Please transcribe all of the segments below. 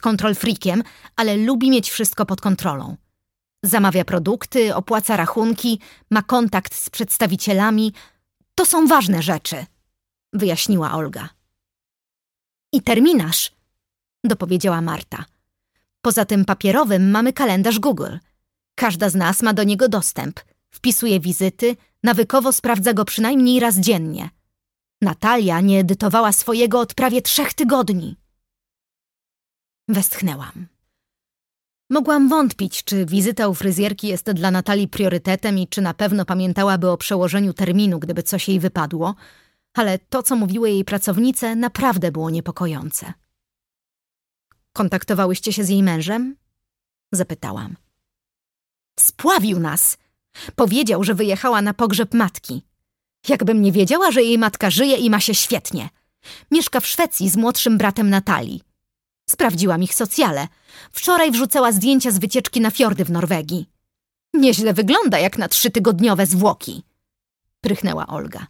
kontrol frikiem, ale lubi mieć wszystko pod kontrolą. Zamawia produkty, opłaca rachunki, ma kontakt z przedstawicielami. To są ważne rzeczy, wyjaśniła Olga. I terminarz, dopowiedziała Marta. Poza tym papierowym mamy kalendarz Google. Każda z nas ma do niego dostęp. Wpisuje wizyty, nawykowo sprawdza go przynajmniej raz dziennie. Natalia nie edytowała swojego od prawie trzech tygodni. Westchnęłam. Mogłam wątpić, czy wizyta u fryzjerki jest dla Natalii priorytetem i czy na pewno pamiętałaby o przełożeniu terminu, gdyby coś jej wypadło, ale to, co mówiły jej pracownice, naprawdę było niepokojące. Kontaktowałyście się z jej mężem? Zapytałam. Spławił nas. Powiedział, że wyjechała na pogrzeb matki. Jakbym nie wiedziała, że jej matka żyje i ma się świetnie. Mieszka w Szwecji z młodszym bratem Natalii. Sprawdziłam ich socjale. Wczoraj wrzucała zdjęcia z wycieczki na fiordy w Norwegii. Nieźle wygląda jak na trzytygodniowe zwłoki. Prychnęła Olga.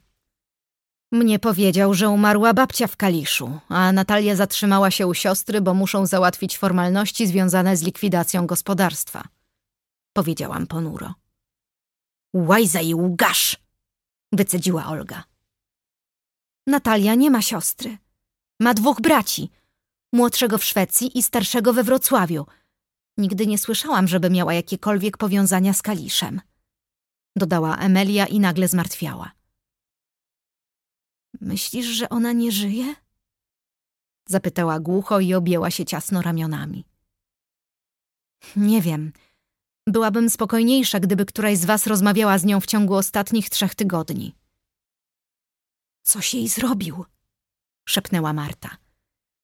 Mnie powiedział, że umarła babcia w Kaliszu, a Natalia zatrzymała się u siostry, bo muszą załatwić formalności związane z likwidacją gospodarstwa. Powiedziałam ponuro. Łajza i łgasz! Wycedziła Olga. Natalia nie ma siostry. Ma dwóch braci. Młodszego w Szwecji i starszego we Wrocławiu. Nigdy nie słyszałam, żeby miała jakiekolwiek powiązania z Kaliszem. Dodała Emelia i nagle zmartwiała. Myślisz, że ona nie żyje? Zapytała głucho i objęła się ciasno ramionami. Nie wiem. Byłabym spokojniejsza, gdyby któraś z was rozmawiała z nią w ciągu ostatnich trzech tygodni. Coś jej zrobił, szepnęła Marta.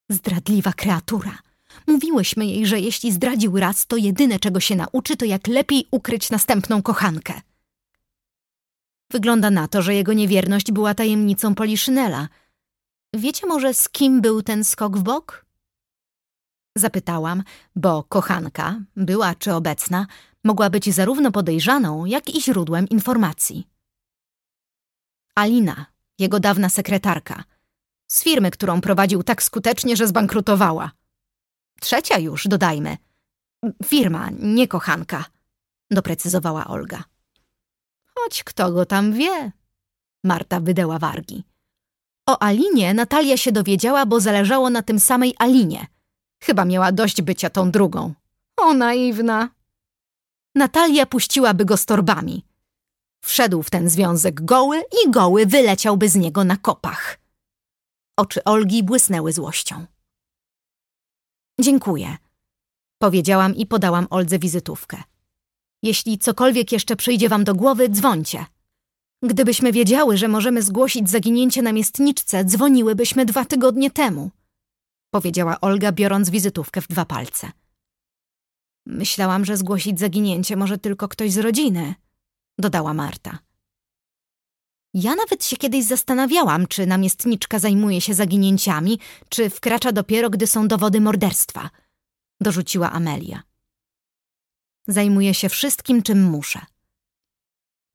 Zdradliwa kreatura. Mówiłyśmy jej, że jeśli zdradził raz, to jedyne, czego się nauczy, to jak lepiej ukryć następną kochankę. Wygląda na to, że jego niewierność była tajemnicą Poliszynela. Wiecie może, z kim był ten skok w bok? Zapytałam, bo kochanka, była czy obecna, mogła być zarówno podejrzaną, jak i źródłem informacji. Alina, jego dawna sekretarka, z firmy, którą prowadził tak skutecznie, że zbankrutowała. Trzecia już, dodajmy. Firma, nie kochanka, doprecyzowała Olga. Choć kto go tam wie? Marta wydęła wargi. O Alinie Natalia się dowiedziała, bo zależało na tym samej Alinie. Chyba miała dość bycia tą drugą. O, naiwna. Natalia puściłaby go z torbami. Wszedł w ten związek goły i goły wyleciałby z niego na kopach. Oczy Olgi błysnęły złością. Dziękuję, powiedziałam i podałam Oldze wizytówkę. Jeśli cokolwiek jeszcze przyjdzie wam do głowy, dzwońcie. Gdybyśmy wiedziały, że możemy zgłosić zaginięcie na miestniczce, dzwoniłybyśmy dwa tygodnie temu, powiedziała Olga, biorąc wizytówkę w dwa palce. Myślałam, że zgłosić zaginięcie może tylko ktoś z rodziny, dodała Marta. Ja nawet się kiedyś zastanawiałam, czy namiestniczka zajmuje się zaginięciami, czy wkracza dopiero, gdy są dowody morderstwa, dorzuciła Amelia. Zajmuję się wszystkim, czym muszę.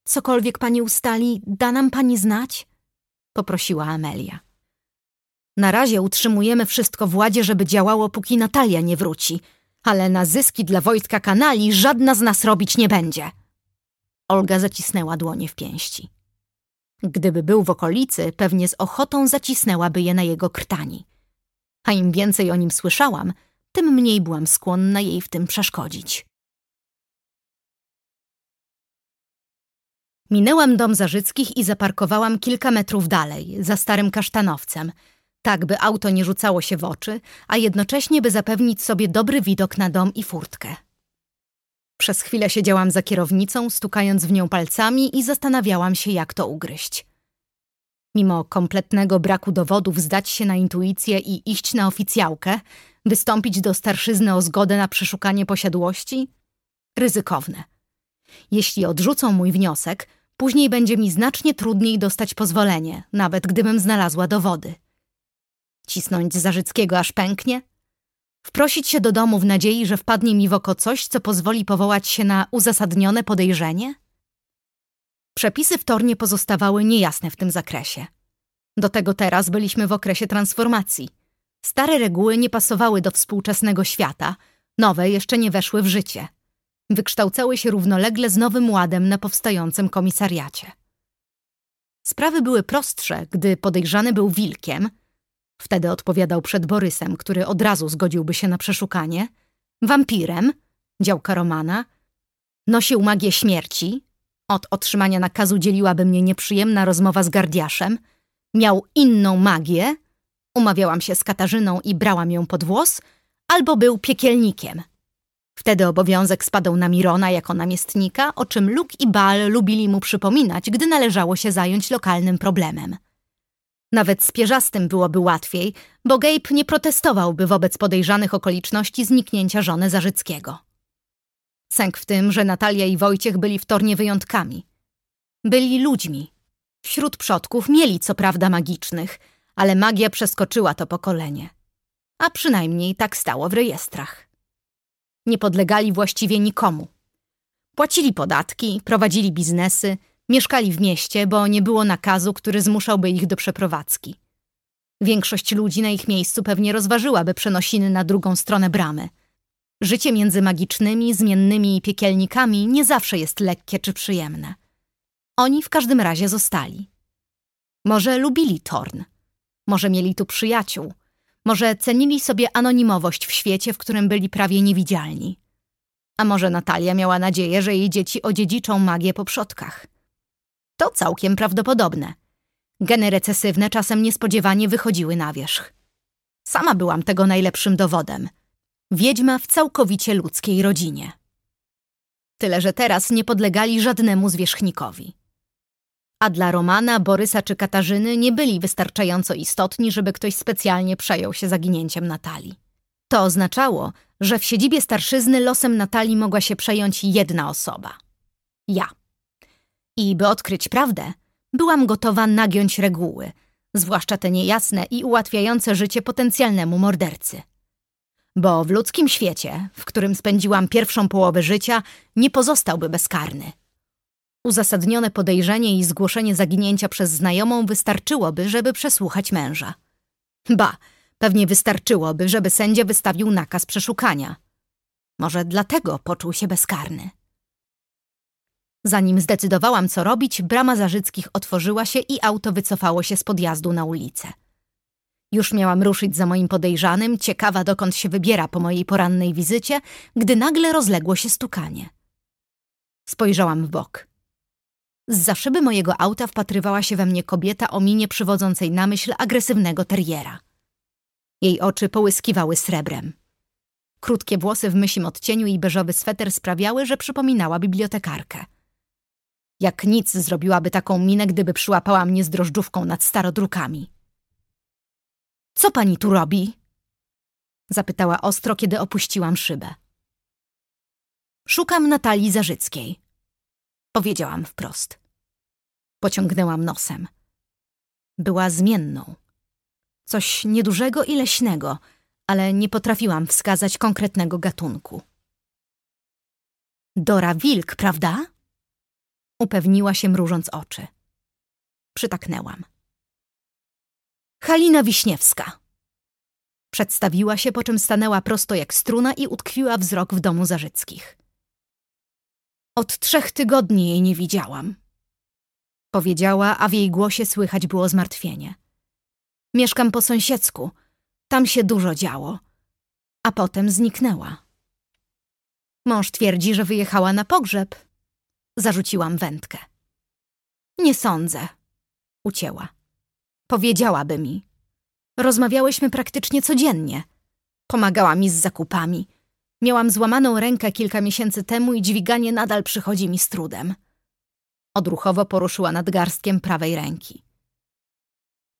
Cokolwiek pani ustali, da nam pani znać? Poprosiła Amelia. Na razie utrzymujemy wszystko w ładzie, żeby działało, póki Natalia nie wróci, ale na zyski dla Wojtka Kanali żadna z nas robić nie będzie. Olga zacisnęła dłonie w pięści. Gdyby był w okolicy, pewnie z ochotą zacisnęłaby je na jego krtani. A im więcej o nim słyszałam, tym mniej byłam skłonna jej w tym przeszkodzić. Minęłam dom Zarzyckich i zaparkowałam kilka metrów dalej, za starym kasztanowcem, tak by auto nie rzucało się w oczy, a jednocześnie by zapewnić sobie dobry widok na dom i furtkę. Przez chwilę siedziałam za kierownicą, stukając w nią palcami i zastanawiałam się, jak to ugryźć. Mimo kompletnego braku dowodów zdać się na intuicję i iść na oficjałkę, wystąpić do starszyzny o zgodę na przeszukanie posiadłości? Ryzykowne. Jeśli odrzucą mój wniosek, później będzie mi znacznie trudniej dostać pozwolenie, nawet gdybym znalazła dowody. Cisnąć Zarzyckiego aż pęknie? Wprosić się do domu w nadziei, że wpadnie mi w oko coś, co pozwoli powołać się na uzasadnione podejrzenie? Przepisy w Tornie pozostawały niejasne w tym zakresie. Do tego teraz byliśmy w okresie transformacji. Stare reguły nie pasowały do współczesnego świata, nowe jeszcze nie weszły w życie. Wykształcały się równolegle z nowym ładem na powstającym komisariacie. Sprawy były prostsze, gdy podejrzany był wilkiem, wtedy odpowiadał przed Borysem, który od razu zgodziłby się na przeszukanie, wampirem, działka Romana, nosił magię śmierci, od otrzymania nakazu dzieliłaby mnie nieprzyjemna rozmowa z gardiaszem, miał inną magię, umawiałam się z Katarzyną i brałam ją pod włos, albo był piekielnikiem. Wtedy obowiązek spadał na Mirona jako namiestnika, o czym Luke i Bal lubili mu przypominać, gdy należało się zająć lokalnym problemem. Nawet z Pierzastym byłoby łatwiej, bo Gabe nie protestowałby wobec podejrzanych okoliczności zniknięcia żony Zarzyckiego. Sęk w tym, że Natalia i Wojciech byli wtornie wyjątkami. Byli ludźmi. Wśród przodków mieli co prawda magicznych, ale magia przeskoczyła to pokolenie. A przynajmniej tak stało w rejestrach. Nie podlegali właściwie nikomu. Płacili podatki, prowadzili biznesy, mieszkali w mieście, bo nie było nakazu, który zmuszałby ich do przeprowadzki. Większość ludzi na ich miejscu pewnie rozważyłaby przenosiny na drugą stronę bramy – Życie między magicznymi, zmiennymi i piekielnikami nie zawsze jest lekkie czy przyjemne. Oni w każdym razie zostali. Może lubili Torn, może mieli tu przyjaciół, może cenili sobie anonimowość w świecie, w którym byli prawie niewidzialni. A może Natalia miała nadzieję, że jej dzieci odziedziczą magię po przodkach. To całkiem prawdopodobne. Geny recesywne czasem niespodziewanie wychodziły na wierzch. Sama byłam tego najlepszym dowodem – Wiedźma w całkowicie ludzkiej rodzinie. Tyle, że teraz nie podlegali żadnemu zwierzchnikowi. A dla Romana, Borysa czy Katarzyny nie byli wystarczająco istotni, żeby ktoś specjalnie przejął się zaginięciem Natalii. To oznaczało, że w siedzibie starszyzny losem Natalii mogła się przejąć jedna osoba. Ja. I by odkryć prawdę, byłam gotowa nagiąć reguły, zwłaszcza te niejasne i ułatwiające życie potencjalnemu mordercy bo w ludzkim świecie, w którym spędziłam pierwszą połowę życia, nie pozostałby bezkarny. Uzasadnione podejrzenie i zgłoszenie zaginięcia przez znajomą wystarczyłoby, żeby przesłuchać męża. Ba, pewnie wystarczyłoby, żeby sędzia wystawił nakaz przeszukania. Może dlatego poczuł się bezkarny. Zanim zdecydowałam, co robić, brama Zarzyckich otworzyła się i auto wycofało się z podjazdu na ulicę. Już miałam ruszyć za moim podejrzanym, ciekawa dokąd się wybiera po mojej porannej wizycie, gdy nagle rozległo się stukanie. Spojrzałam w bok. Z szyby mojego auta wpatrywała się we mnie kobieta o minie przywodzącej na myśl agresywnego teriera. Jej oczy połyskiwały srebrem. Krótkie włosy w mysim odcieniu i beżowy sweter sprawiały, że przypominała bibliotekarkę. Jak nic zrobiłaby taką minę, gdyby przyłapała mnie z drożdżówką nad starodrukami. Co pani tu robi? Zapytała ostro, kiedy opuściłam szybę. Szukam Natalii Zarzyckiej. Powiedziałam wprost. Pociągnęłam nosem. Była zmienną. Coś niedużego i leśnego, ale nie potrafiłam wskazać konkretnego gatunku. Dora Wilk, prawda? Upewniła się mrużąc oczy. Przytaknęłam. Halina Wiśniewska. Przedstawiła się, po czym stanęła prosto jak struna i utkwiła wzrok w domu Zarzyckich. Od trzech tygodni jej nie widziałam. Powiedziała, a w jej głosie słychać było zmartwienie. Mieszkam po sąsiedzku. Tam się dużo działo. A potem zniknęła. Mąż twierdzi, że wyjechała na pogrzeb. Zarzuciłam wędkę. Nie sądzę. Ucięła. Powiedziałaby mi. Rozmawiałyśmy praktycznie codziennie. Pomagała mi z zakupami. Miałam złamaną rękę kilka miesięcy temu i dźwiganie nadal przychodzi mi z trudem. Odruchowo poruszyła nadgarstkiem prawej ręki.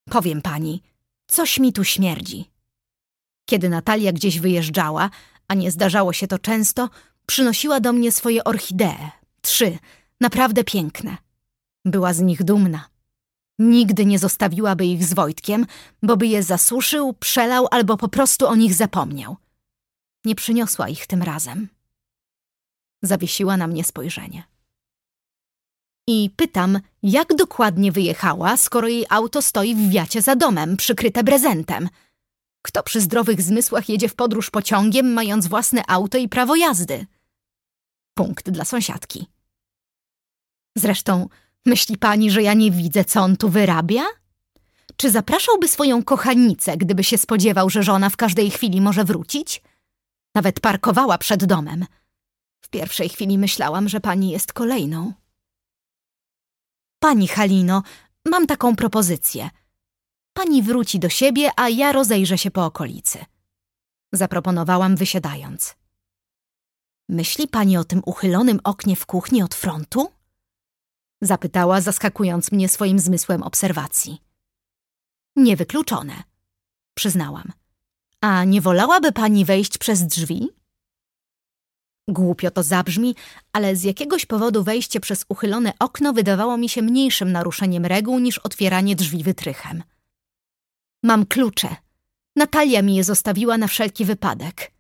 Powiem pani, coś mi tu śmierdzi. Kiedy Natalia gdzieś wyjeżdżała, a nie zdarzało się to często, przynosiła do mnie swoje orchidee. Trzy, naprawdę piękne. Była z nich dumna. Nigdy nie zostawiłaby ich z Wojtkiem, bo by je zasuszył, przelał albo po prostu o nich zapomniał. Nie przyniosła ich tym razem. Zawiesiła na mnie spojrzenie. I pytam, jak dokładnie wyjechała, skoro jej auto stoi w wiacie za domem, przykryte prezentem. Kto przy zdrowych zmysłach jedzie w podróż pociągiem, mając własne auto i prawo jazdy? Punkt dla sąsiadki. Zresztą, myśli pani, że ja nie widzę, co on tu wyrabia? Czy zapraszałby swoją kochanicę, gdyby się spodziewał, że żona w każdej chwili może wrócić? Nawet parkowała przed domem. W pierwszej chwili myślałam, że pani jest kolejną. Pani Halino, mam taką propozycję. Pani wróci do siebie, a ja rozejrzę się po okolicy. Zaproponowałam wysiadając. Myśli pani o tym uchylonym oknie w kuchni od frontu? Zapytała, zaskakując mnie swoim zmysłem obserwacji. Niewykluczone, przyznałam. A nie wolałaby pani wejść przez drzwi? Głupio to zabrzmi, ale z jakiegoś powodu wejście przez uchylone okno wydawało mi się mniejszym naruszeniem reguł niż otwieranie drzwi wytrychem. Mam klucze. Natalia mi je zostawiła na wszelki wypadek.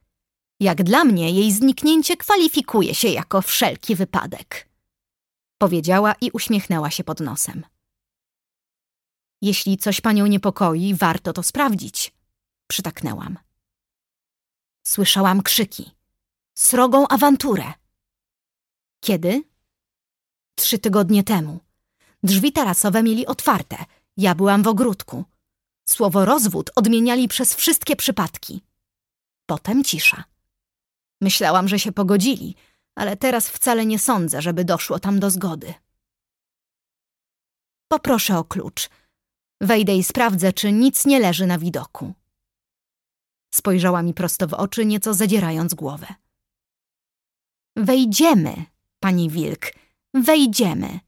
Jak dla mnie jej zniknięcie kwalifikuje się jako wszelki wypadek. Powiedziała i uśmiechnęła się pod nosem. Jeśli coś panią niepokoi, warto to sprawdzić. Przytaknęłam. Słyszałam krzyki. Srogą awanturę. Kiedy? Trzy tygodnie temu. Drzwi tarasowe mieli otwarte. Ja byłam w ogródku. Słowo rozwód odmieniali przez wszystkie przypadki. Potem cisza. Myślałam, że się pogodzili, ale teraz wcale nie sądzę, żeby doszło tam do zgody. Poproszę o klucz. Wejdę i sprawdzę, czy nic nie leży na widoku. Spojrzała mi prosto w oczy, nieco zadzierając głowę. Wejdziemy, pani Wilk, wejdziemy.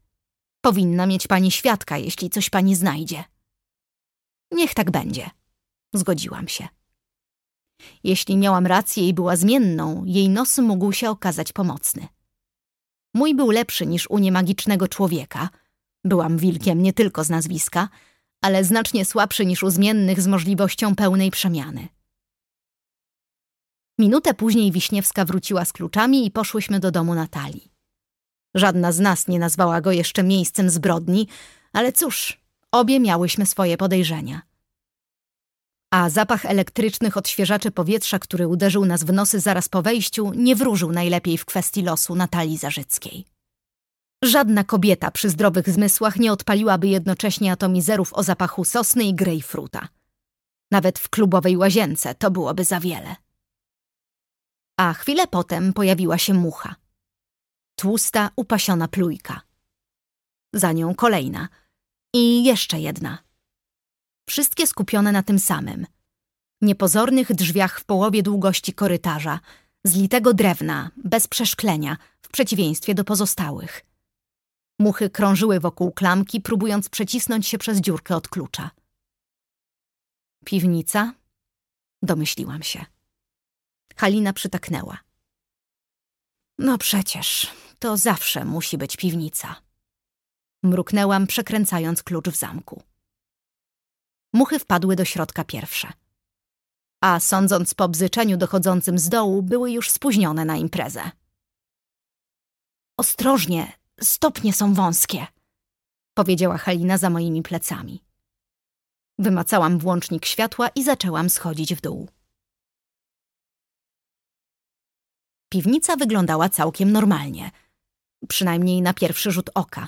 Powinna mieć pani świadka, jeśli coś pani znajdzie. Niech tak będzie. Zgodziłam się. Jeśli miałam rację i była zmienną, jej nos mógł się okazać pomocny. Mój był lepszy niż u niemagicznego człowieka. Byłam wilkiem nie tylko z nazwiska, ale znacznie słabszy niż u zmiennych z możliwością pełnej przemiany. Minutę później Wiśniewska wróciła z kluczami i poszłyśmy do domu Natalii. Żadna z nas nie nazwała go jeszcze miejscem zbrodni, ale cóż, obie miałyśmy swoje podejrzenia. A zapach elektrycznych odświeżaczy powietrza, który uderzył nas w nosy zaraz po wejściu, nie wróżył najlepiej w kwestii losu Natalii Zarzyckiej. Żadna kobieta przy zdrowych zmysłach nie odpaliłaby jednocześnie atomizerów o zapachu sosny i grejpfruta. Nawet w klubowej łazience to byłoby za wiele. A chwilę potem pojawiła się mucha. Tłusta, upasiona plujka. Za nią kolejna. I jeszcze jedna. Wszystkie skupione na tym samym. Niepozornych drzwiach w połowie długości korytarza, z litego drewna, bez przeszklenia, w przeciwieństwie do pozostałych. Muchy krążyły wokół klamki, próbując przecisnąć się przez dziurkę od klucza. Piwnica? Domyśliłam się. Halina przytaknęła. No przecież, to zawsze musi być piwnica. Mruknęłam, przekręcając klucz w zamku. Muchy wpadły do środka pierwsze. A sądząc po bzyczeniu dochodzącym z dołu, były już spóźnione na imprezę. Ostrożnie, stopnie są wąskie, powiedziała Halina za moimi plecami. Wymacałam włącznik światła i zaczęłam schodzić w dół. Piwnica wyglądała całkiem normalnie, przynajmniej na pierwszy rzut oka.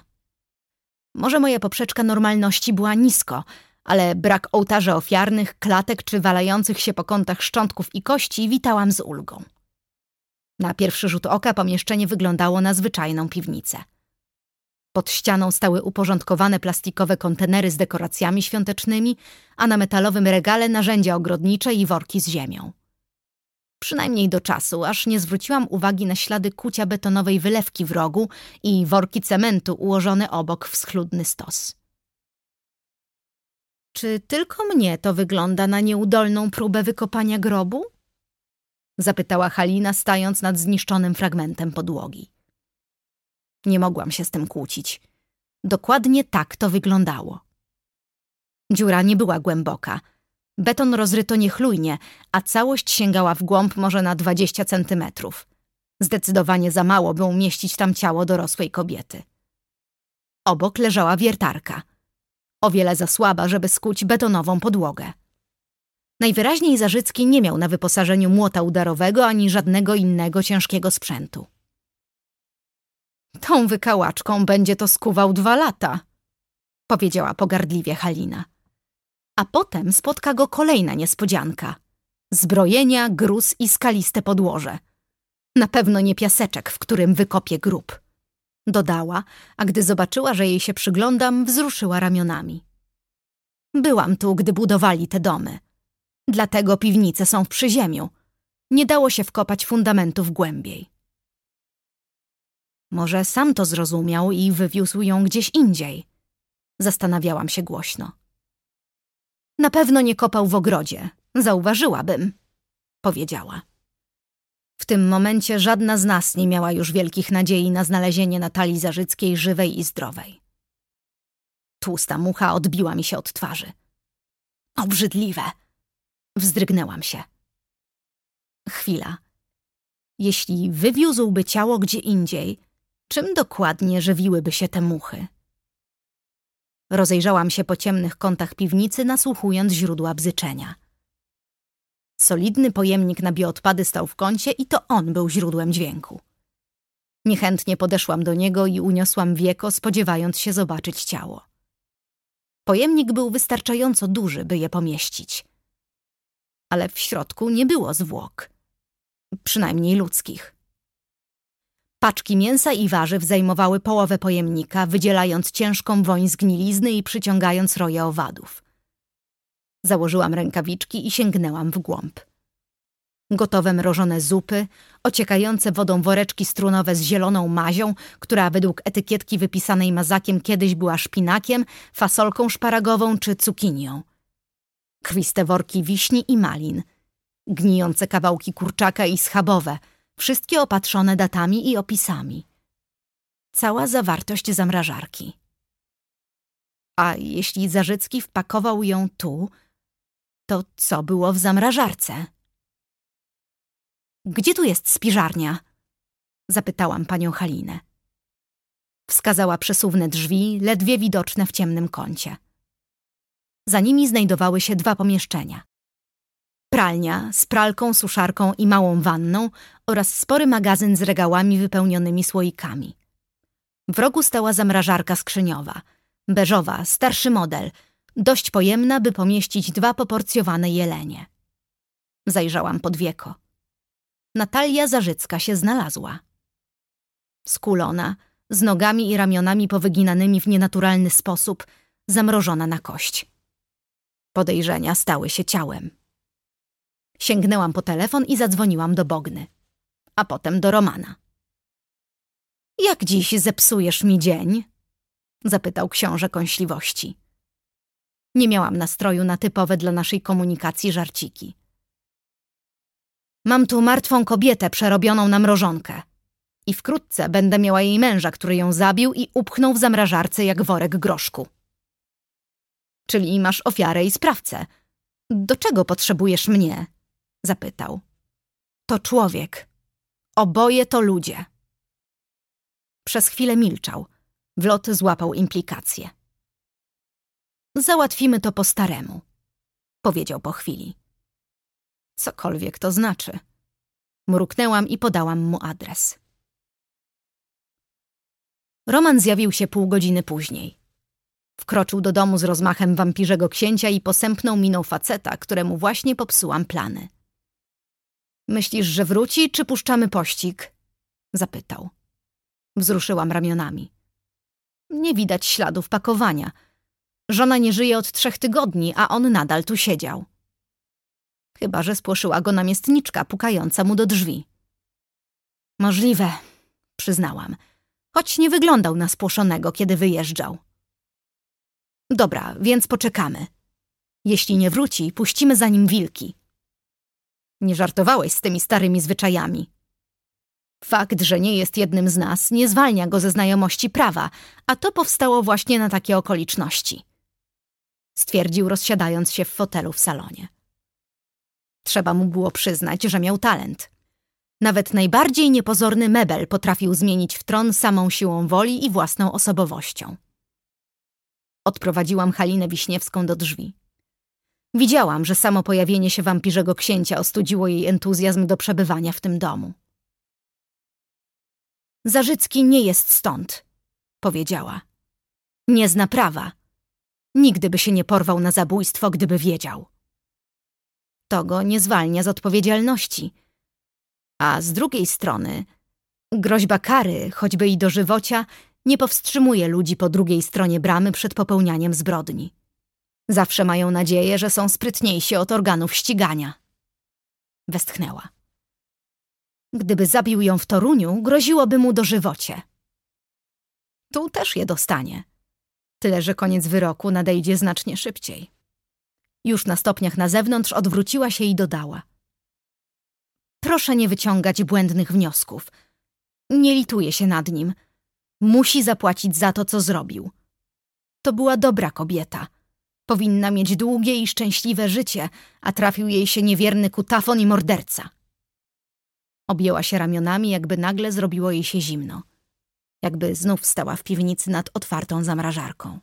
Może moja poprzeczka normalności była nisko, ale brak ołtarzy ofiarnych, klatek czy walających się po kątach szczątków i kości witałam z ulgą. Na pierwszy rzut oka pomieszczenie wyglądało na zwyczajną piwnicę. Pod ścianą stały uporządkowane plastikowe kontenery z dekoracjami świątecznymi, a na metalowym regale narzędzia ogrodnicze i worki z ziemią. Przynajmniej do czasu, aż nie zwróciłam uwagi na ślady kucia betonowej wylewki w rogu i worki cementu ułożone obok w schludny stos. Czy tylko mnie to wygląda na nieudolną próbę wykopania grobu? Zapytała Halina, stając nad zniszczonym fragmentem podłogi. Nie mogłam się z tym kłócić. Dokładnie tak to wyglądało. Dziura nie była głęboka. Beton rozryto niechlujnie, a całość sięgała w głąb może na dwadzieścia centymetrów. Zdecydowanie za mało, by umieścić tam ciało dorosłej kobiety. Obok leżała wiertarka. O wiele za słaba, żeby skuć betonową podłogę. Najwyraźniej Zarzycki nie miał na wyposażeniu młota udarowego ani żadnego innego ciężkiego sprzętu. Tą wykałaczką będzie to skuwał dwa lata, powiedziała pogardliwie Halina. A potem spotka go kolejna niespodzianka. Zbrojenia, gruz i skaliste podłoże. Na pewno nie piaseczek, w którym wykopie grób. Dodała, a gdy zobaczyła, że jej się przyglądam, wzruszyła ramionami. Byłam tu, gdy budowali te domy. Dlatego piwnice są w przyziemiu. Nie dało się wkopać fundamentów głębiej. Może sam to zrozumiał i wywiózł ją gdzieś indziej. Zastanawiałam się głośno. Na pewno nie kopał w ogrodzie. Zauważyłabym, powiedziała. W tym momencie żadna z nas nie miała już wielkich nadziei na znalezienie Natalii Zarzyckiej żywej i zdrowej. Tłusta mucha odbiła mi się od twarzy. Obrzydliwe! Wzdrygnęłam się. Chwila. Jeśli wywiózłby ciało gdzie indziej, czym dokładnie żywiłyby się te muchy? Rozejrzałam się po ciemnych kątach piwnicy, nasłuchując źródła bzyczenia. Solidny pojemnik na bioodpady stał w kącie i to on był źródłem dźwięku. Niechętnie podeszłam do niego i uniosłam wieko, spodziewając się zobaczyć ciało. Pojemnik był wystarczająco duży, by je pomieścić. Ale w środku nie było zwłok. Przynajmniej ludzkich. Paczki mięsa i warzyw zajmowały połowę pojemnika, wydzielając ciężką woń zgnilizny i przyciągając roje owadów. Założyłam rękawiczki i sięgnęłam w głąb. Gotowe mrożone zupy, ociekające wodą woreczki strunowe z zieloną mazią, która według etykietki wypisanej mazakiem kiedyś była szpinakiem, fasolką szparagową czy cukinią. Krwiste worki wiśni i malin, gnijące kawałki kurczaka i schabowe, wszystkie opatrzone datami i opisami. Cała zawartość zamrażarki. A jeśli Zarzycki wpakował ją tu, to co było w zamrażarce? Gdzie tu jest spiżarnia? Zapytałam panią Halinę. Wskazała przesuwne drzwi, ledwie widoczne w ciemnym kącie. Za nimi znajdowały się dwa pomieszczenia. Pralnia z pralką, suszarką i małą wanną oraz spory magazyn z regałami wypełnionymi słoikami. W rogu stała zamrażarka skrzyniowa, beżowa, starszy model – dość pojemna, by pomieścić dwa poporcjowane jelenie. Zajrzałam pod wieko. Natalia Zarzycka się znalazła. Skulona, z nogami i ramionami powyginanymi w nienaturalny sposób, zamrożona na kość. Podejrzenia stały się ciałem. Sięgnęłam po telefon i zadzwoniłam do Bogny, a potem do Romana. Jak dziś zepsujesz mi dzień? zapytał książę kąśliwości. Nie miałam nastroju na typowe dla naszej komunikacji żarciki. Mam tu martwą kobietę przerobioną na mrożonkę. I wkrótce będę miała jej męża, który ją zabił i upchnął w zamrażarce jak worek groszku. Czyli masz ofiarę i sprawcę. Do czego potrzebujesz mnie? Zapytał. To człowiek. Oboje to ludzie. Przez chwilę milczał. Wlot złapał implikacje. Załatwimy to po staremu, powiedział po chwili. Cokolwiek to znaczy. Mruknęłam i podałam mu adres. Roman zjawił się pół godziny później. Wkroczył do domu z rozmachem wampirzego księcia i posępną miną faceta, któremu właśnie popsułam plany. Myślisz, że wróci, czy puszczamy pościg? Zapytał. Wzruszyłam ramionami. Nie widać śladów pakowania – Żona nie żyje od trzech tygodni, a on nadal tu siedział. Chyba, że spłoszyła go namiestniczka pukająca mu do drzwi. Możliwe, przyznałam, choć nie wyglądał na spłoszonego, kiedy wyjeżdżał. Dobra, więc poczekamy. Jeśli nie wróci, puścimy za nim wilki. Nie żartowałeś z tymi starymi zwyczajami. Fakt, że nie jest jednym z nas, nie zwalnia go ze znajomości prawa, a to powstało właśnie na takie okoliczności stwierdził, rozsiadając się w fotelu w salonie. Trzeba mu było przyznać, że miał talent. Nawet najbardziej niepozorny mebel potrafił zmienić w tron samą siłą woli i własną osobowością. Odprowadziłam Halinę Wiśniewską do drzwi. Widziałam, że samo pojawienie się wampirzego księcia ostudziło jej entuzjazm do przebywania w tym domu. Zarzycki nie jest stąd, powiedziała. Nie zna prawa. Nigdy by się nie porwał na zabójstwo, gdyby wiedział. To go nie zwalnia z odpowiedzialności. A z drugiej strony, groźba kary, choćby i dożywocia, nie powstrzymuje ludzi po drugiej stronie bramy przed popełnianiem zbrodni. Zawsze mają nadzieję, że są sprytniejsi od organów ścigania. Westchnęła. Gdyby zabił ją w Toruniu, groziłoby mu dożywocie. Tu też je dostanie. Tyle, że koniec wyroku nadejdzie znacznie szybciej. Już na stopniach na zewnątrz odwróciła się i dodała. Proszę nie wyciągać błędnych wniosków. Nie lituję się nad nim. Musi zapłacić za to, co zrobił. To była dobra kobieta. Powinna mieć długie i szczęśliwe życie, a trafił jej się niewierny kutafon i morderca. Objęła się ramionami, jakby nagle zrobiło jej się zimno. Jakby znów stała w piwnicy nad otwartą zamrażarką.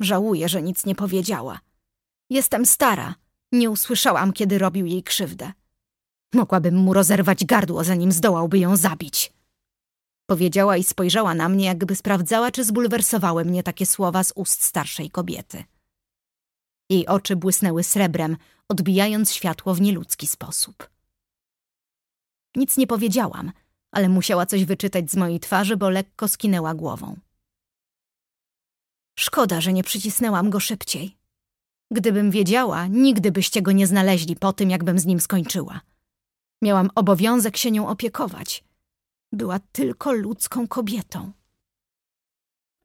Żałuję, że nic nie powiedziała. Jestem stara. Nie usłyszałam, kiedy robił jej krzywdę. Mogłabym mu rozerwać gardło, zanim zdołałby ją zabić. Powiedziała i spojrzała na mnie, jakby sprawdzała, czy zbulwersowały mnie takie słowa z ust starszej kobiety. Jej oczy błysnęły srebrem, odbijając światło w nieludzki sposób. Nic nie powiedziałam, ale musiała coś wyczytać z mojej twarzy, bo lekko skinęła głową. Szkoda, że nie przycisnęłam go szybciej. Gdybym wiedziała, nigdy byście go nie znaleźli po tym, jakbym z nim skończyła. Miałam obowiązek się nią opiekować. Była tylko ludzką kobietą.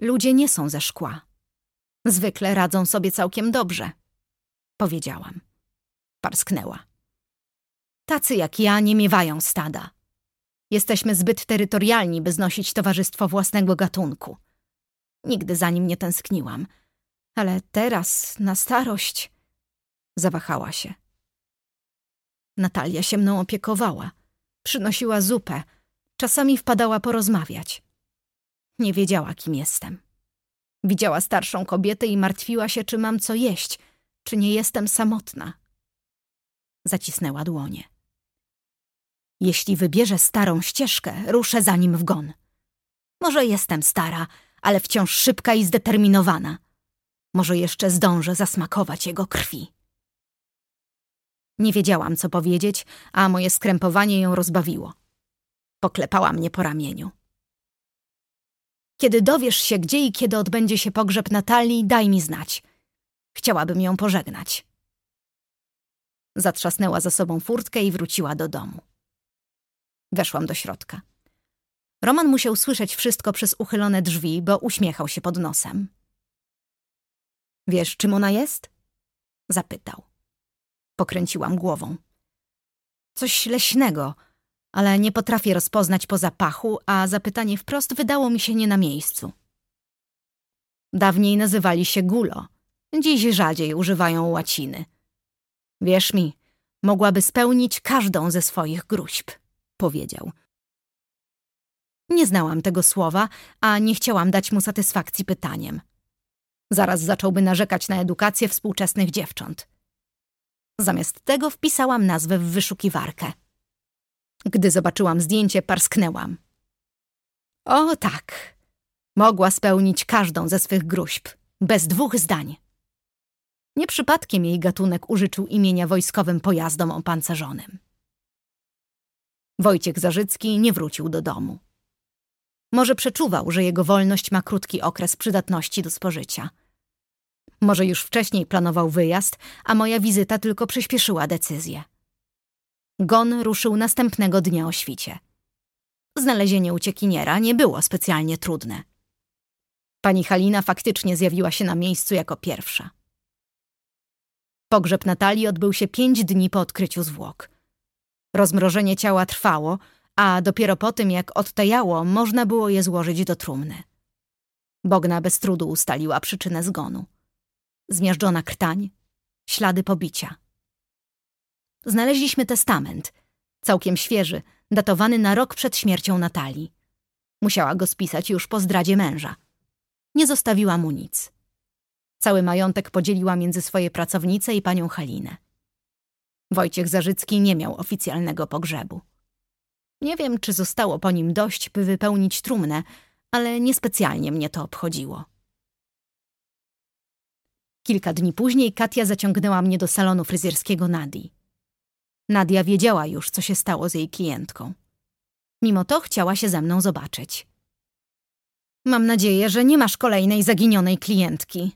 Ludzie nie są ze szkła. Zwykle radzą sobie całkiem dobrze, powiedziałam. Parsknęła. Tacy jak ja nie miewają stada. Jesteśmy zbyt terytorialni, by znosić towarzystwo własnego gatunku. Nigdy za nim nie tęskniłam. Ale teraz, na starość... Zawahała się. Natalia się mną opiekowała. Przynosiła zupę. Czasami wpadała porozmawiać. Nie wiedziała, kim jestem. Widziała starszą kobietę i martwiła się, czy mam co jeść, czy nie jestem samotna. Zacisnęła dłonie. Jeśli wybierze starą ścieżkę, ruszę za nim w gon. Może jestem stara, ale wciąż szybka i zdeterminowana. Może jeszcze zdążę zasmakować jego krwi. Nie wiedziałam, co powiedzieć, a moje skrępowanie ją rozbawiło. Poklepała mnie po ramieniu. Kiedy dowiesz się, gdzie i kiedy odbędzie się pogrzeb Natalii, daj mi znać. Chciałabym ją pożegnać. Zatrzasnęła za sobą furtkę i wróciła do domu. Weszłam do środka. Roman musiał słyszeć wszystko przez uchylone drzwi, bo uśmiechał się pod nosem. Wiesz, czym ona jest? Zapytał. Pokręciłam głową. Coś leśnego, ale nie potrafię rozpoznać po zapachu, a zapytanie wprost wydało mi się nie na miejscu. Dawniej nazywali się gulo, dziś rzadziej używają łaciny. Wierz mi, mogłaby spełnić każdą ze swoich gruźb, powiedział. Nie znałam tego słowa, a nie chciałam dać mu satysfakcji pytaniem. Zaraz zacząłby narzekać na edukację współczesnych dziewcząt. Zamiast tego wpisałam nazwę w wyszukiwarkę. Gdy zobaczyłam zdjęcie, parsknęłam. O tak, mogła spełnić każdą ze swych gruźb, bez dwóch zdań. Nie przypadkiem jej gatunek użyczył imienia wojskowym pojazdom opancerzonym. Wojciech Zarzycki nie wrócił do domu. Może przeczuwał, że jego wolność ma krótki okres przydatności do spożycia. Może już wcześniej planował wyjazd, a moja wizyta tylko przyspieszyła decyzję. Gon ruszył następnego dnia o świcie. Znalezienie uciekiniera nie było specjalnie trudne. Pani Halina faktycznie zjawiła się na miejscu jako pierwsza. Pogrzeb Natalii odbył się pięć dni po odkryciu zwłok. Rozmrożenie ciała trwało, a dopiero po tym, jak odtajało, można było je złożyć do trumny. Bogna bez trudu ustaliła przyczynę zgonu. Zmiażdżona krtań, ślady pobicia. Znaleźliśmy testament, całkiem świeży, datowany na rok przed śmiercią Natalii. Musiała go spisać już po zdradzie męża. Nie zostawiła mu nic. Cały majątek podzieliła między swoje pracownice i panią Halinę. Wojciech Zarzycki nie miał oficjalnego pogrzebu. Nie wiem, czy zostało po nim dość, by wypełnić trumnę, ale niespecjalnie mnie to obchodziło. Kilka dni później Katia zaciągnęła mnie do salonu fryzjerskiego Nadii. Nadia wiedziała już, co się stało z jej klientką. Mimo to chciała się ze mną zobaczyć. Mam nadzieję, że nie masz kolejnej zaginionej klientki,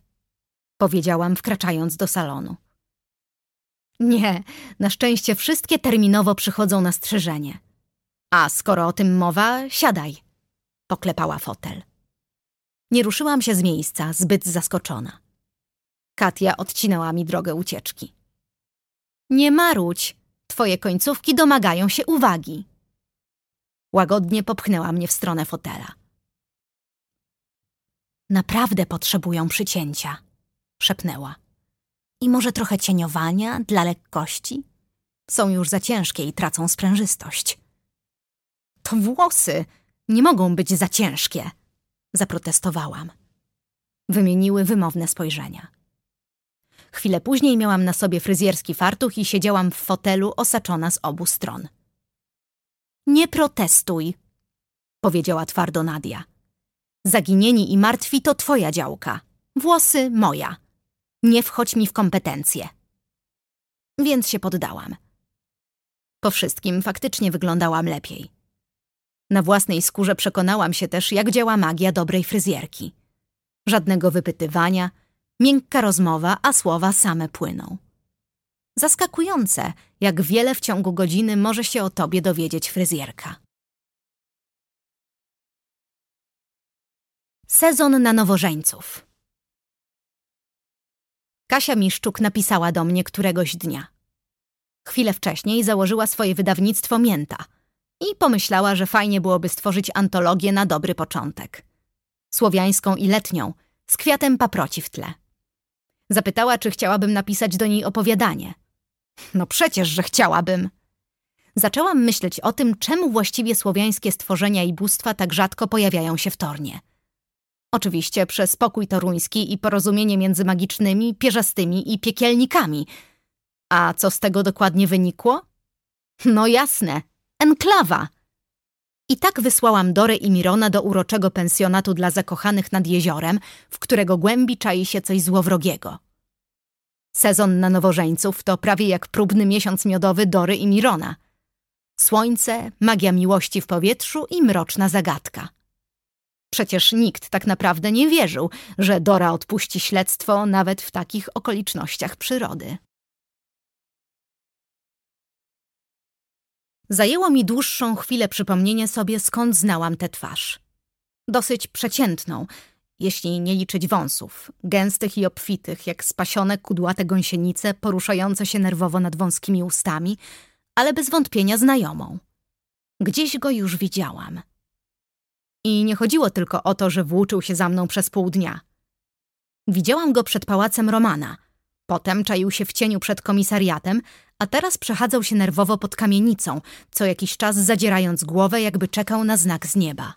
powiedziałam, wkraczając do salonu. Nie, na szczęście wszystkie terminowo przychodzą na strzyżenie. A skoro o tym mowa, siadaj. Poklepała fotel. Nie ruszyłam się z miejsca, zbyt zaskoczona. Katia odcinała mi drogę ucieczki. Nie marudź, twoje końcówki domagają się uwagi. Łagodnie popchnęła mnie w stronę fotela. Naprawdę potrzebują przycięcia, szepnęła. I może trochę cieniowania dla lekkości? Są już za ciężkie i tracą sprężystość. To włosy nie mogą być za ciężkie, zaprotestowałam. Wymieniły wymowne spojrzenia. Chwilę później miałam na sobie fryzjerski fartuch i siedziałam w fotelu osaczona z obu stron. Nie protestuj, powiedziała twardo Nadia. Zaginieni i martwi to twoja działka. Włosy moja. Nie wchodź mi w kompetencje. Więc się poddałam. Po wszystkim faktycznie wyglądałam lepiej. Na własnej skórze przekonałam się też, jak działa magia dobrej fryzjerki. Żadnego wypytywania, miękka rozmowa, a słowa same płyną. Zaskakujące, jak wiele w ciągu godziny może się o tobie dowiedzieć fryzjerka. Sezon na nowożeńców. Kasia Miszczuk napisała do mnie któregoś dnia. Chwilę wcześniej założyła swoje wydawnictwo Mięta i pomyślała, że fajnie byłoby stworzyć antologię na dobry początek. Słowiańską i letnią, z kwiatem paproci w tle. Zapytała, czy chciałabym napisać do niej opowiadanie. No przecież, że chciałabym. Zaczęłam myśleć o tym, czemu właściwie słowiańskie stworzenia i bóstwa tak rzadko pojawiają się w Tornie. Oczywiście przez spokój toruński i porozumienie między magicznymi, pierzastymi i piekielnikami. A co z tego dokładnie wynikło? No jasne, enklawa. I tak wysłałam Dorę i Mirona do uroczego pensjonatu dla zakochanych nad jeziorem, w którego głębi czai się coś złowrogiego. Sezon na nowożeńców to prawie jak próbny miesiąc miodowy Dory i Mirona. Słońce, magia miłości w powietrzu i mroczna zagadka. Przecież nikt tak naprawdę nie wierzył, że Dora odpuści śledztwo nawet w takich okolicznościach przyrody. Zajęło mi dłuższą chwilę przypomnienie sobie, skąd znałam tę twarz. Dosyć przeciętną, jeśli nie liczyć wąsów, gęstych i obfitych, jak spasione kudłate gąsienice poruszające się nerwowo nad wąskimi ustami, ale bez wątpienia znajomą. Gdzieś go już widziałam. I nie chodziło tylko o to, że włóczył się za mną przez pół dnia. Widziałam go przed pałacem Romana, potem czaił się w cieniu przed komisariatem, a teraz przechadzał się nerwowo pod kamienicą, co jakiś czas zadzierając głowę, jakby czekał na znak z nieba.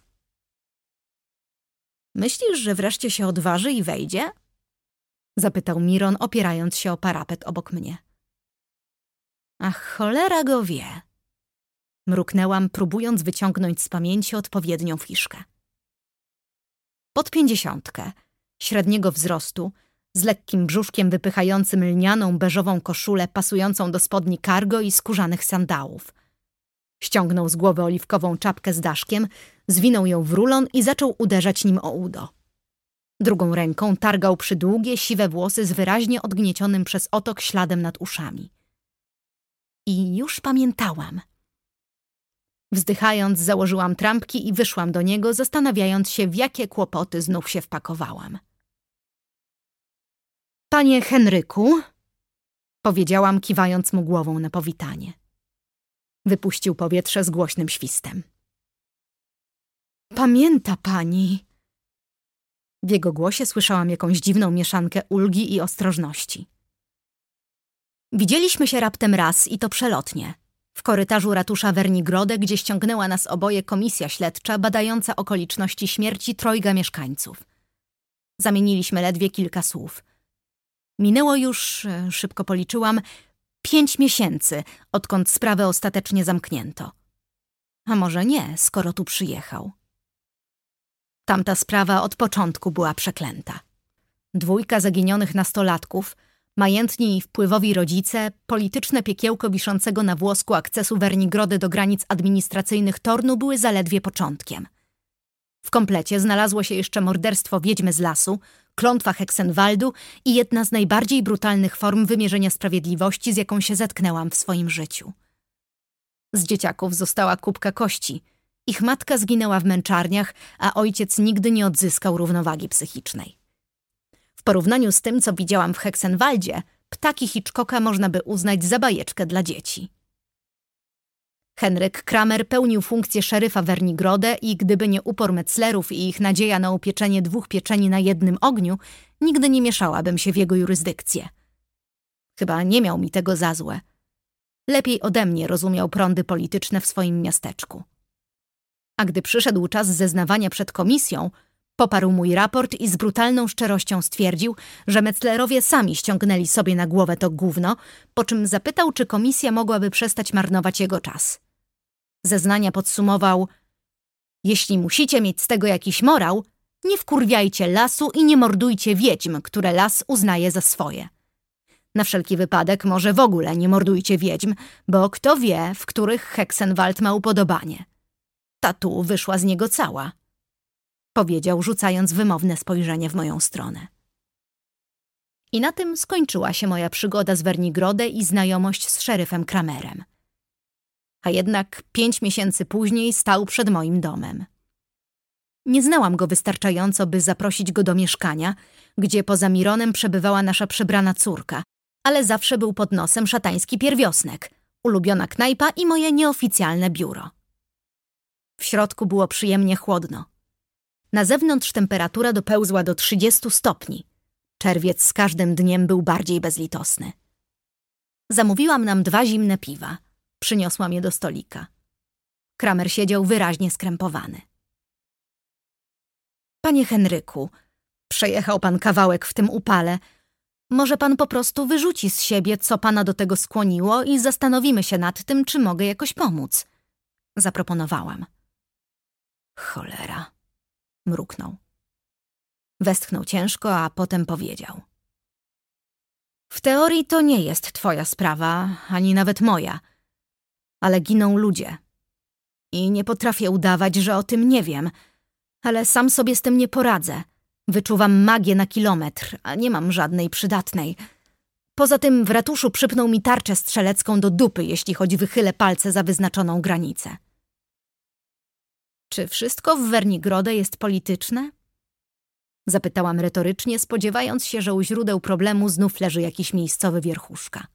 Myślisz, że wreszcie się odważy i wejdzie? Zapytał Miron, opierając się o parapet obok mnie. Ach, cholera go wie. Mruknęłam, próbując wyciągnąć z pamięci odpowiednią fiszkę. Pod pięćdziesiątkę, średniego wzrostu, z lekkim brzuszkiem wypychającym lnianą beżową koszulę pasującą do spodni cargo i skórzanych sandałów. Ściągnął z głowy oliwkową czapkę z daszkiem, zwinął ją w rulon i zaczął uderzać nim o udo. Drugą ręką targał przydługie, siwe włosy z wyraźnie odgniecionym przez otok śladem nad uszami. I już pamiętałam – Wzdychając, założyłam trampki i wyszłam do niego, zastanawiając się, w jakie kłopoty znów się wpakowałam. Panie Henryku, powiedziałam, kiwając mu głową na powitanie. Wypuścił powietrze z głośnym świstem. Pamięta pani. W jego głosie słyszałam jakąś dziwną mieszankę ulgi i ostrożności. Widzieliśmy się raptem raz i to przelotnie w korytarzu ratusza Wernigrode, gdzie ściągnęła nas oboje komisja śledcza badająca okoliczności śmierci trojga mieszkańców. Zamieniliśmy ledwie kilka słów. Minęło już, e, szybko policzyłam, pięć miesięcy, odkąd sprawę ostatecznie zamknięto. A może nie, skoro tu przyjechał. Tamta sprawa od początku była przeklęta. Dwójka zaginionych nastolatków, majętni i wpływowi rodzice, polityczne piekiełko wiszącego na włosku akcesu Wernigrody do granic administracyjnych Tornu były zaledwie początkiem. W komplecie znalazło się jeszcze morderstwo wiedźmy z lasu, klątwa Heksenwaldu i jedna z najbardziej brutalnych form wymierzenia sprawiedliwości, z jaką się zetknęłam w swoim życiu. Z dzieciaków została kubka kości. Ich matka zginęła w męczarniach, a ojciec nigdy nie odzyskał równowagi psychicznej. W porównaniu z tym, co widziałam w Heksenwaldzie, ptaki Hitchcocka można by uznać za bajeczkę dla dzieci. Henryk Kramer pełnił funkcję szeryfa Wernigrodę i gdyby nie upór Metzlerów i ich nadzieja na upieczenie dwóch pieczeni na jednym ogniu, nigdy nie mieszałabym się w jego jurysdykcję. Chyba nie miał mi tego za złe. Lepiej ode mnie rozumiał prądy polityczne w swoim miasteczku. A gdy przyszedł czas zeznawania przed komisją, poparł mój raport i z brutalną szczerością stwierdził, że Metzlerowie sami ściągnęli sobie na głowę to gówno, po czym zapytał, czy komisja mogłaby przestać marnować jego czas. Zeznania podsumował: Jeśli musicie mieć z tego jakiś morał, nie wkurwiajcie lasu i nie mordujcie wiedźm, które las uznaje za swoje. Na wszelki wypadek może w ogóle nie mordujcie wiedźm, bo kto wie, w których Hexenwald ma upodobanie. Tatu wyszła z niego cała. Powiedział, rzucając wymowne spojrzenie w moją stronę. I na tym skończyła się moja przygoda z Wernigrodę i znajomość z szeryfem Kramerem a jednak pięć miesięcy później stał przed moim domem. Nie znałam go wystarczająco, by zaprosić go do mieszkania, gdzie poza Mironem przebywała nasza przebrana córka, ale zawsze był pod nosem szatański pierwiosnek, ulubiona knajpa i moje nieoficjalne biuro. W środku było przyjemnie chłodno. Na zewnątrz temperatura dopełzła do 30 stopni. Czerwiec z każdym dniem był bardziej bezlitosny. Zamówiłam nam dwa zimne piwa. Przyniosłam je do stolika. Kramer siedział wyraźnie skrępowany. Panie Henryku, przejechał pan kawałek w tym upale. Może pan po prostu wyrzuci z siebie, co pana do tego skłoniło i zastanowimy się nad tym, czy mogę jakoś pomóc. Zaproponowałam. Cholera, mruknął. Westchnął ciężko, a potem powiedział. W teorii to nie jest twoja sprawa, ani nawet moja – ale giną ludzie. I nie potrafię udawać, że o tym nie wiem, ale sam sobie z tym nie poradzę. Wyczuwam magię na kilometr, a nie mam żadnej przydatnej. Poza tym w ratuszu przypnął mi tarczę strzelecką do dupy, jeśli choć wychylę palce za wyznaczoną granicę. Czy wszystko w Wernigrodę jest polityczne? Zapytałam retorycznie, spodziewając się, że u źródeł problemu znów leży jakiś miejscowy wierchuszka.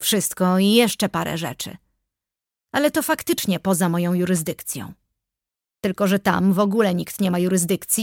Wszystko i jeszcze parę rzeczy. Ale to faktycznie poza moją jurysdykcją. Tylko, że tam w ogóle nikt nie ma jurysdykcji